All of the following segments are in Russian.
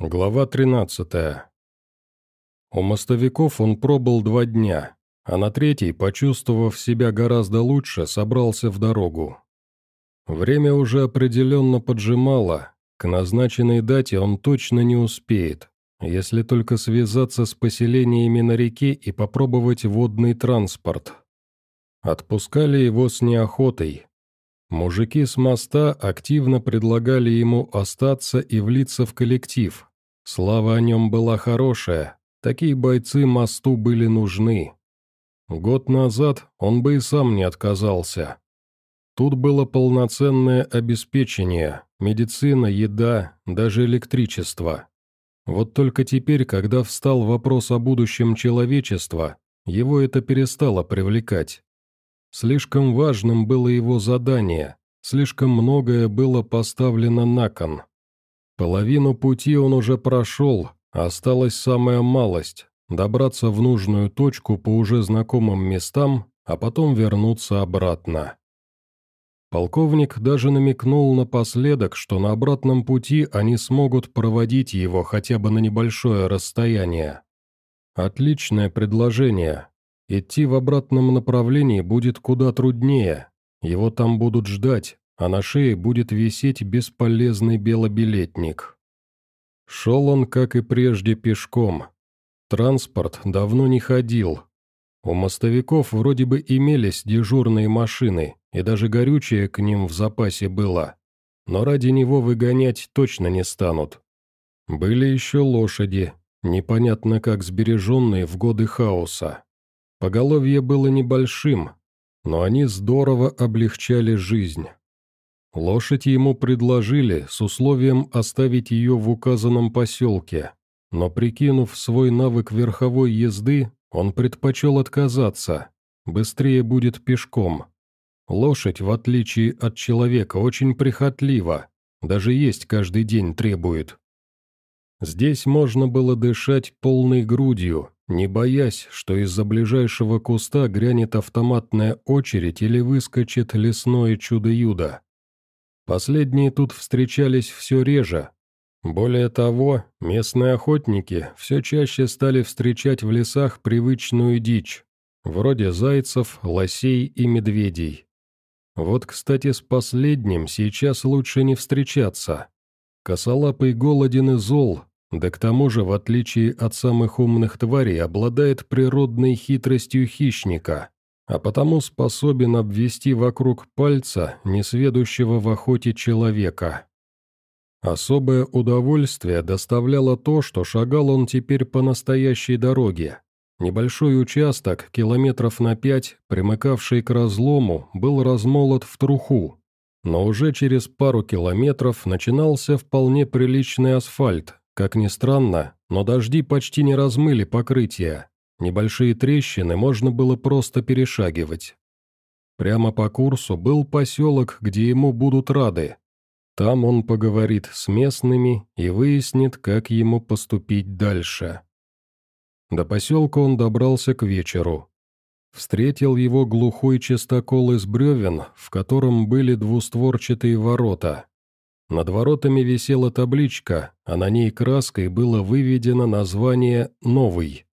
Глава 13. У мостовиков он пробыл два дня, а на третий, почувствовав себя гораздо лучше, собрался в дорогу. Время уже определенно поджимало, к назначенной дате он точно не успеет, если только связаться с поселениями на реке и попробовать водный транспорт. Отпускали его с неохотой, Мужики с моста активно предлагали ему остаться и влиться в коллектив, Слава о нем была хорошая, такие бойцы мосту были нужны. Год назад он бы и сам не отказался. Тут было полноценное обеспечение, медицина, еда, даже электричество. Вот только теперь, когда встал вопрос о будущем человечества, его это перестало привлекать. Слишком важным было его задание, слишком многое было поставлено на кон. Половину пути он уже прошел, осталась самая малость – добраться в нужную точку по уже знакомым местам, а потом вернуться обратно. Полковник даже намекнул напоследок, что на обратном пути они смогут проводить его хотя бы на небольшое расстояние. Отличное предложение. Идти в обратном направлении будет куда труднее. Его там будут ждать, а на шее будет висеть бесполезный белобилетник. Шел он, как и прежде, пешком. Транспорт давно не ходил. У мостовиков вроде бы имелись дежурные машины, и даже горючее к ним в запасе было. Но ради него выгонять точно не станут. Были еще лошади, непонятно как сбереженные в годы хаоса. Поголовье было небольшим, но они здорово облегчали жизнь. Лошадь ему предложили с условием оставить ее в указанном поселке, но прикинув свой навык верховой езды, он предпочел отказаться, быстрее будет пешком. Лошадь, в отличие от человека, очень прихотлива, даже есть каждый день требует. Здесь можно было дышать полной грудью, не боясь, что из-за ближайшего куста грянет автоматная очередь или выскочит лесное чудо-юдо. Последние тут встречались все реже. Более того, местные охотники все чаще стали встречать в лесах привычную дичь, вроде зайцев, лосей и медведей. Вот, кстати, с последним сейчас лучше не встречаться. Косолапый голоден и зол, да к тому же, в отличие от самых умных тварей, обладает природной хитростью хищника а потому способен обвести вокруг пальца несведущего в охоте человека. Особое удовольствие доставляло то, что шагал он теперь по настоящей дороге. Небольшой участок, километров на пять, примыкавший к разлому, был размолот в труху, но уже через пару километров начинался вполне приличный асфальт, как ни странно, но дожди почти не размыли покрытие, Небольшие трещины можно было просто перешагивать. Прямо по курсу был поселок, где ему будут рады. Там он поговорит с местными и выяснит, как ему поступить дальше. До поселка он добрался к вечеру. Встретил его глухой чистокол из бревен, в котором были двустворчатые ворота. Над воротами висела табличка, а на ней краской было выведено название «Новый».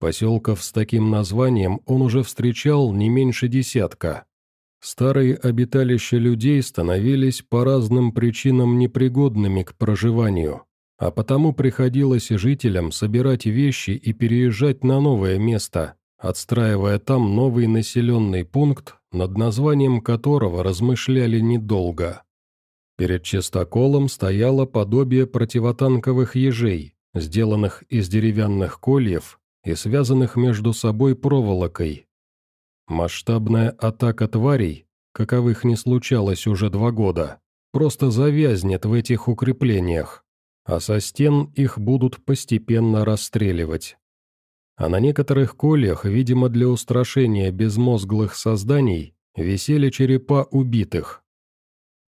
Поселков с таким названием он уже встречал не меньше десятка. Старые обиталища людей становились по разным причинам непригодными к проживанию, а потому приходилось жителям собирать вещи и переезжать на новое место, отстраивая там новый населенный пункт, над названием которого размышляли недолго. Перед чистоколом стояло подобие противотанковых ежей, сделанных из деревянных кольев и связанных между собой проволокой. Масштабная атака тварей, каковых не случалось уже два года, просто завязнет в этих укреплениях, а со стен их будут постепенно расстреливать. А на некоторых кольях, видимо для устрашения безмозглых созданий, висели черепа убитых.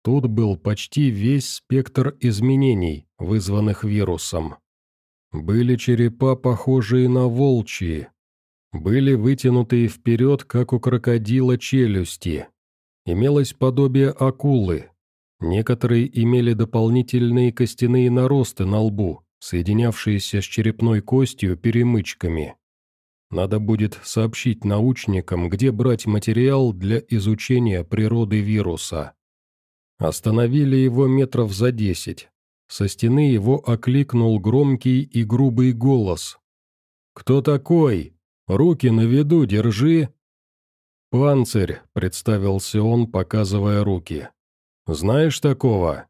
Тут был почти весь спектр изменений, вызванных вирусом. Были черепа, похожие на волчьи. Были вытянутые вперед, как у крокодила, челюсти. Имелось подобие акулы. Некоторые имели дополнительные костяные наросты на лбу, соединявшиеся с черепной костью перемычками. Надо будет сообщить научникам, где брать материал для изучения природы вируса. Остановили его метров за десять. Со стены его окликнул громкий и грубый голос. «Кто такой? Руки на виду держи!» «Панцирь», — представился он, показывая руки. «Знаешь такого?»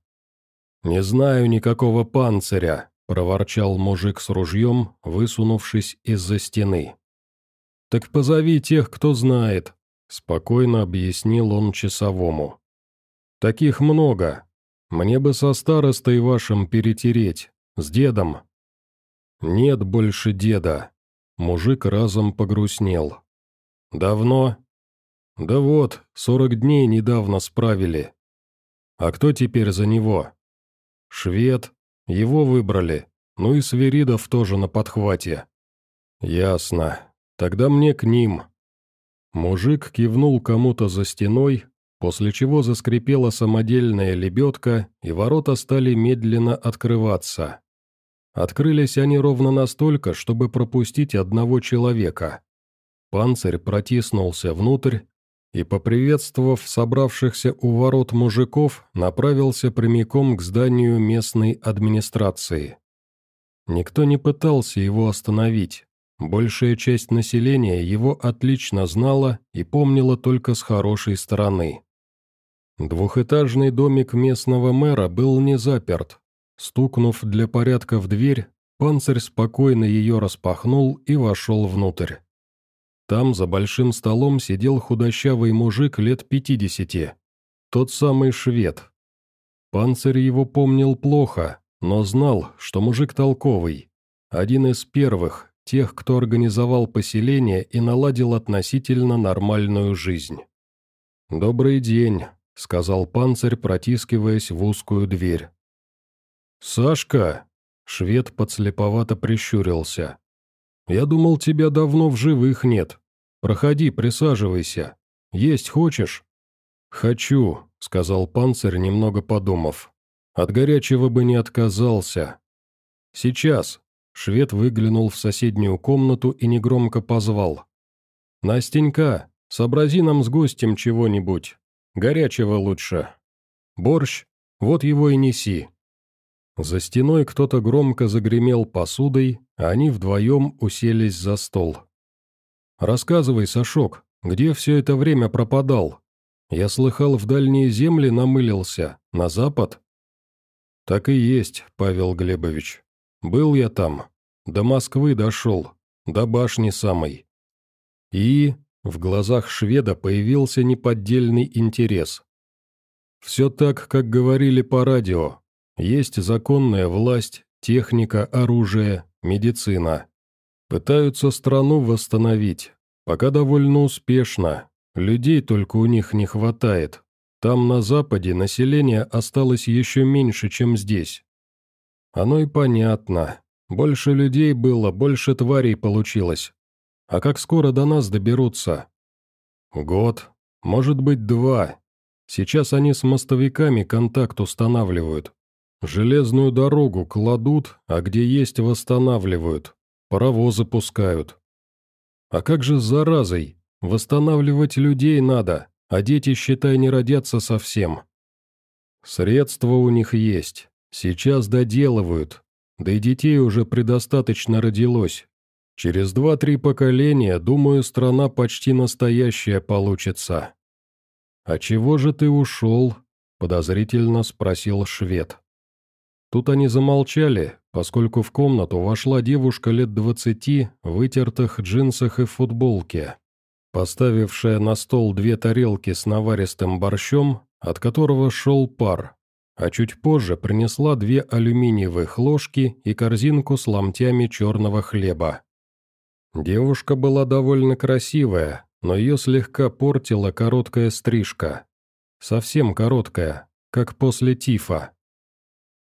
«Не знаю никакого панциря», — проворчал мужик с ружьем, высунувшись из-за стены. «Так позови тех, кто знает», — спокойно объяснил он часовому. «Таких много. Мне бы со старостой вашим перетереть, с дедом». «Нет больше деда». Мужик разом погрустнел. «Давно?» «Да вот, сорок дней недавно справили». «А кто теперь за него?» «Швед. Его выбрали. Ну и Свиридов тоже на подхвате». «Ясно. Тогда мне к ним». Мужик кивнул кому-то за стеной, после чего заскрипела самодельная лебедка, и ворота стали медленно открываться. Открылись они ровно настолько, чтобы пропустить одного человека. Панцирь протиснулся внутрь и, поприветствовав собравшихся у ворот мужиков, направился прямиком к зданию местной администрации. Никто не пытался его остановить. Большая часть населения его отлично знала и помнила только с хорошей стороны. Двухэтажный домик местного мэра был не заперт. Стукнув для порядка в дверь, панцирь спокойно ее распахнул и вошел внутрь. Там за большим столом сидел худощавый мужик лет пятидесяти. Тот самый швед. Панцирь его помнил плохо, но знал, что мужик толковый. Один из первых, тех, кто организовал поселение и наладил относительно нормальную жизнь. «Добрый день», — сказал панцирь, протискиваясь в узкую дверь. «Сашка!» — швед подслеповато прищурился. «Я думал, тебя давно в живых нет. Проходи, присаживайся. Есть хочешь?» «Хочу», — сказал панцирь, немного подумав. «От горячего бы не отказался». «Сейчас», Швед выглянул в соседнюю комнату и негромко позвал. «Настенька, сообрази нам с гостем чего-нибудь. Горячего лучше. Борщ, вот его и неси». За стеной кто-то громко загремел посудой, а они вдвоем уселись за стол. «Рассказывай, Сашок, где все это время пропадал? Я слыхал, в дальние земли намылился, на запад?» «Так и есть, Павел Глебович. Был я там. До Москвы дошел. До башни самой. И в глазах шведа появился неподдельный интерес. Все так, как говорили по радио. Есть законная власть, техника, оружие, медицина. Пытаются страну восстановить. Пока довольно успешно. Людей только у них не хватает. Там на Западе население осталось еще меньше, чем здесь. Оно и понятно. Больше людей было, больше тварей получилось. А как скоро до нас доберутся? Год. Может быть, два. Сейчас они с мостовиками контакт устанавливают. Железную дорогу кладут, а где есть восстанавливают. Паровозы пускают. А как же с заразой? Восстанавливать людей надо, а дети, считай, не родятся совсем. Средства у них есть. Сейчас доделывают, да и детей уже предостаточно родилось. Через два-три поколения, думаю, страна почти настоящая получится». «А чего же ты ушел?» – подозрительно спросил швед. Тут они замолчали, поскольку в комнату вошла девушка лет двадцати, в вытертых джинсах и футболке, поставившая на стол две тарелки с наваристым борщом, от которого шел пар, а чуть позже принесла две алюминиевых ложки и корзинку с ломтями черного хлеба. Девушка была довольно красивая, но ее слегка портила короткая стрижка. Совсем короткая, как после тифа.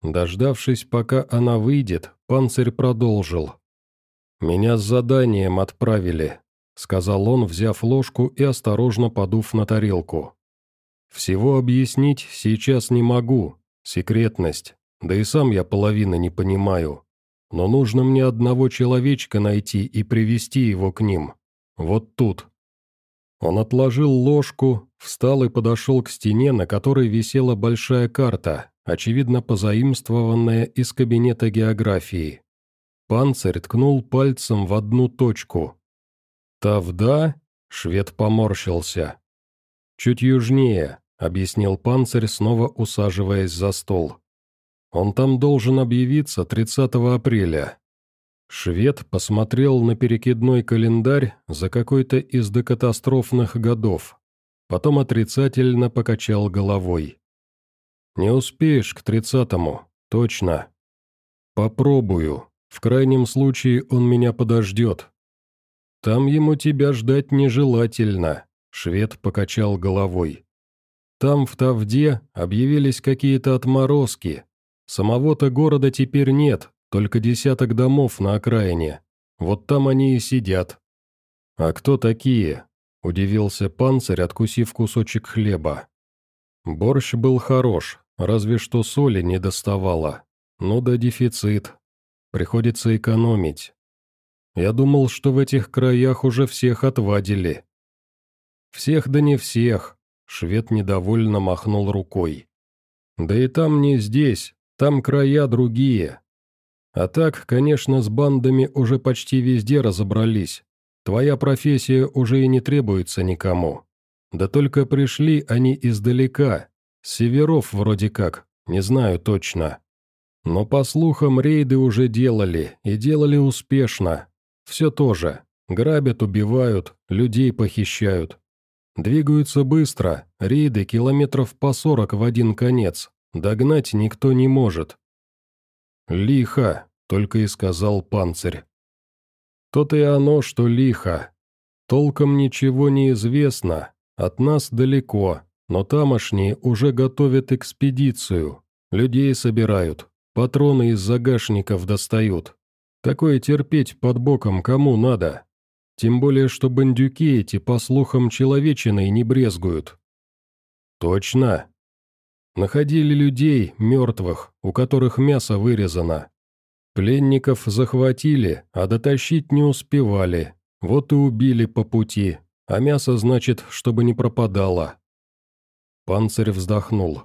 Дождавшись, пока она выйдет, панцирь продолжил. «Меня с заданием отправили», — сказал он, взяв ложку и осторожно подув на тарелку. «Всего объяснить сейчас не могу, Секретность. Да и сам я половины не понимаю. Но нужно мне одного человечка найти и привести его к ним. Вот тут». Он отложил ложку, встал и подошел к стене, на которой висела большая карта, очевидно позаимствованная из кабинета географии. Панцирь ткнул пальцем в одну точку. «Тавда?» — швед поморщился. «Чуть южнее», — объяснил панцирь, снова усаживаясь за стол. «Он там должен объявиться 30 апреля». Швед посмотрел на перекидной календарь за какой-то из докатастрофных годов, потом отрицательно покачал головой. «Не успеешь к тридцатому, точно. Попробую, в крайнем случае он меня подождет». «Там ему тебя ждать нежелательно», — швед покачал головой. «Там, в Тавде, объявились какие-то отморозки. Самого-то города теперь нет, только десяток домов на окраине. Вот там они и сидят». «А кто такие?» — удивился панцирь, откусив кусочек хлеба. Борщ был хорош, разве что соли не доставало. Ну да дефицит. Приходится экономить. Я думал, что в этих краях уже всех отвадили. Всех да не всех, швед недовольно махнул рукой. Да и там не здесь, там края другие. А так, конечно, с бандами уже почти везде разобрались. Твоя профессия уже и не требуется никому. Да только пришли они издалека, с северов вроде как, не знаю точно. Но по слухам рейды уже делали, и делали успешно. Все то же. Грабят, убивают, людей похищают. Двигаются быстро, рейды километров по сорок в один конец. Догнать никто не может. «Лихо», — только и сказал панцирь. «То-то и оно, что лихо. Толком ничего не известно, от нас далеко, но тамошние уже готовят экспедицию, людей собирают, патроны из загашников достают. Такое терпеть под боком кому надо? Тем более, что бандюки эти, по слухам, человечиной не брезгуют». «Точно?» Находили людей, мертвых, у которых мясо вырезано. Пленников захватили, а дотащить не успевали. Вот и убили по пути, а мясо, значит, чтобы не пропадало. Панцирь вздохнул.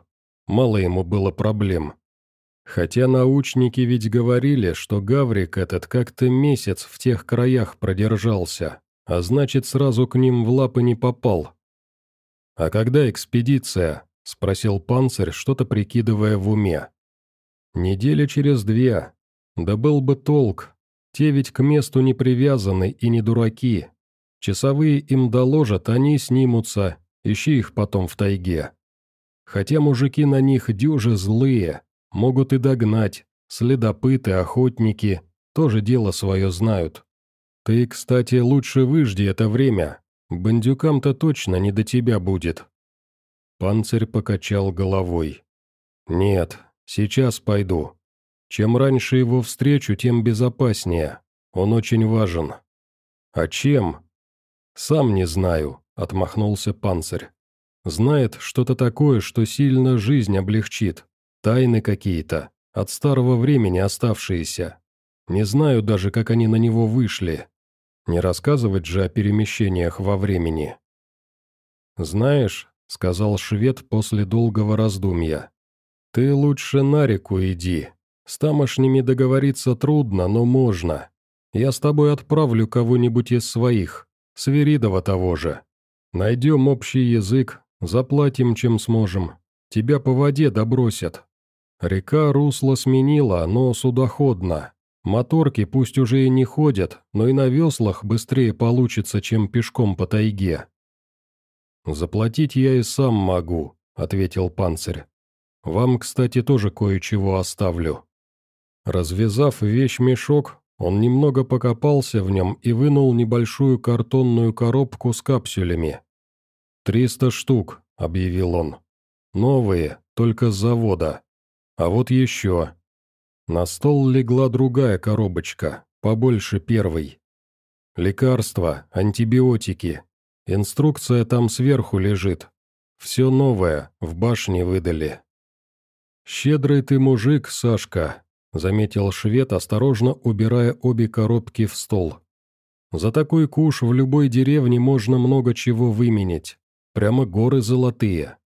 Мало ему было проблем. Хотя научники ведь говорили, что Гаврик этот как-то месяц в тех краях продержался, а значит, сразу к ним в лапы не попал. А когда экспедиция? — спросил панцирь, что-то прикидывая в уме. «Недели через две. Да был бы толк. Те ведь к месту не привязаны и не дураки. Часовые им доложат, они снимутся, ищи их потом в тайге. Хотя мужики на них дюжи злые, могут и догнать, следопыты, охотники, тоже дело свое знают. Ты, кстати, лучше выжди это время, бандюкам-то точно не до тебя будет». Панцирь покачал головой. «Нет, сейчас пойду. Чем раньше его встречу, тем безопаснее. Он очень важен». «А чем?» «Сам не знаю», — отмахнулся панцирь. «Знает что-то такое, что сильно жизнь облегчит. Тайны какие-то, от старого времени оставшиеся. Не знаю даже, как они на него вышли. Не рассказывать же о перемещениях во времени». «Знаешь, — сказал швед после долгого раздумья. «Ты лучше на реку иди. С тамошними договориться трудно, но можно. Я с тобой отправлю кого-нибудь из своих, Сверидова того же. Найдем общий язык, заплатим, чем сможем. Тебя по воде добросят. Река русло сменила, но судоходна. Моторки пусть уже и не ходят, но и на веслах быстрее получится, чем пешком по тайге. «Заплатить я и сам могу», — ответил панцирь. «Вам, кстати, тоже кое-чего оставлю». Развязав вещь-мешок, он немного покопался в нем и вынул небольшую картонную коробку с капсулями. «Триста штук», — объявил он. «Новые, только с завода. А вот еще». На стол легла другая коробочка, побольше первой. Лекарства, антибиотики, Инструкция там сверху лежит. Все новое, в башне выдали. Щедрый ты мужик, Сашка. заметил швед, осторожно убирая обе коробки в стол. «За такой куш в любой деревне можно много чего выменять. Прямо горы золотые».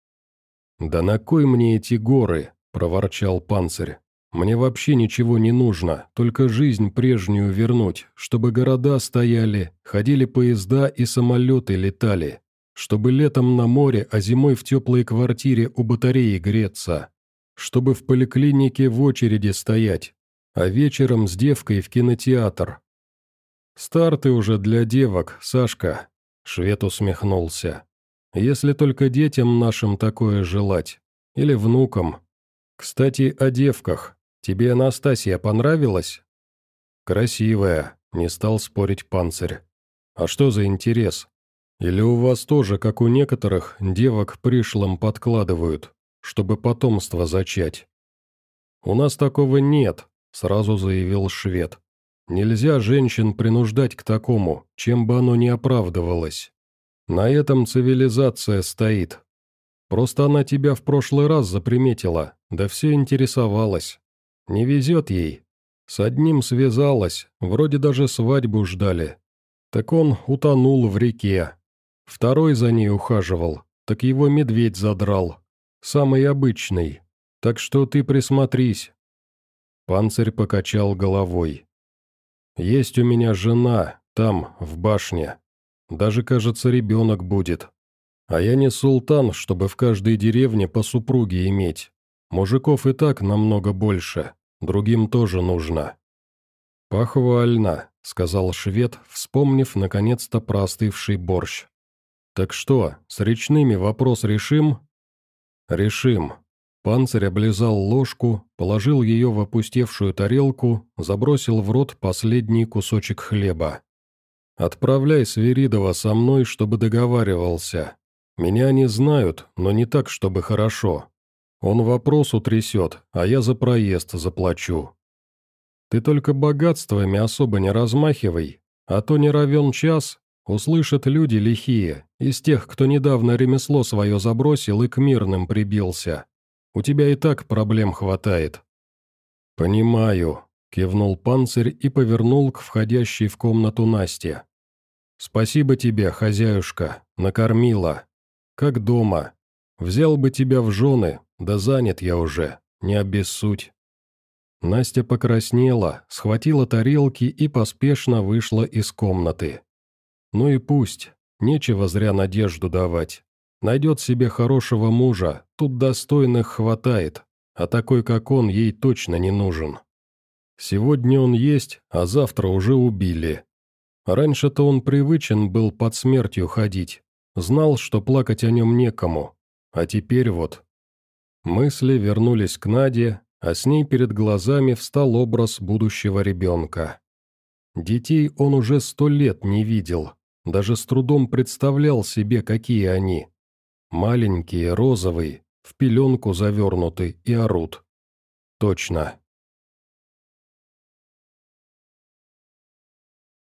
«Да на кой мне эти горы?» – проворчал панцирь. «Мне вообще ничего не нужно, только жизнь прежнюю вернуть, чтобы города стояли, ходили поезда и самолеты летали, чтобы летом на море, а зимой в теплой квартире у батареи греться, чтобы в поликлинике в очереди стоять, а вечером с девкой в кинотеатр». «Старты уже для девок, Сашка», – швед усмехнулся. «Если только детям нашим такое желать, или внукам, «Кстати, о девках. Тебе Анастасия понравилась?» «Красивая», — не стал спорить панцирь. «А что за интерес? Или у вас тоже, как у некоторых, девок пришлым подкладывают, чтобы потомство зачать?» «У нас такого нет», — сразу заявил швед. «Нельзя женщин принуждать к такому, чем бы оно ни оправдывалось. На этом цивилизация стоит, Просто она тебя в прошлый раз заприметила, да все интересовалась. Не везет ей. С одним связалась, вроде даже свадьбу ждали. Так он утонул в реке. Второй за ней ухаживал, так его медведь задрал. Самый обычный. Так что ты присмотрись. Панцирь покачал головой. «Есть у меня жена, там, в башне. Даже, кажется, ребенок будет. А я не султан, чтобы в каждой деревне по супруге иметь. Мужиков и так намного больше, другим тоже нужно». «Похвально», — сказал швед, вспомнив наконец-то простывший борщ. «Так что, с речными вопрос решим?» «Решим». Панцирь облизал ложку, положил ее в опустевшую тарелку, забросил в рот последний кусочек хлеба. «Отправляй Свиридова со мной, чтобы договаривался. Меня они знают, но не так, чтобы хорошо. Он вопрос утрясет, а я за проезд заплачу. Ты только богатствами особо не размахивай, а то не равен час, услышат люди лихие, из тех, кто недавно ремесло свое забросил и к мирным прибился. У тебя и так проблем хватает». «Понимаю», — кивнул панцирь и повернул к входящей в комнату Насте. «Спасибо тебе, хозяюшка, накормила. Как дома. Взял бы тебя в жены, да занят я уже, не обессудь». Настя покраснела, схватила тарелки и поспешно вышла из комнаты. «Ну и пусть, нечего зря надежду давать. Найдет себе хорошего мужа, тут достойных хватает, а такой, как он, ей точно не нужен. Сегодня он есть, а завтра уже убили. Раньше-то он привычен был под смертью ходить, Знал, что плакать о нем некому. А теперь вот. Мысли вернулись к Наде, а с ней перед глазами встал образ будущего ребенка. Детей он уже сто лет не видел, даже с трудом представлял себе, какие они. Маленькие, розовые, в пеленку завернуты и орут. Точно,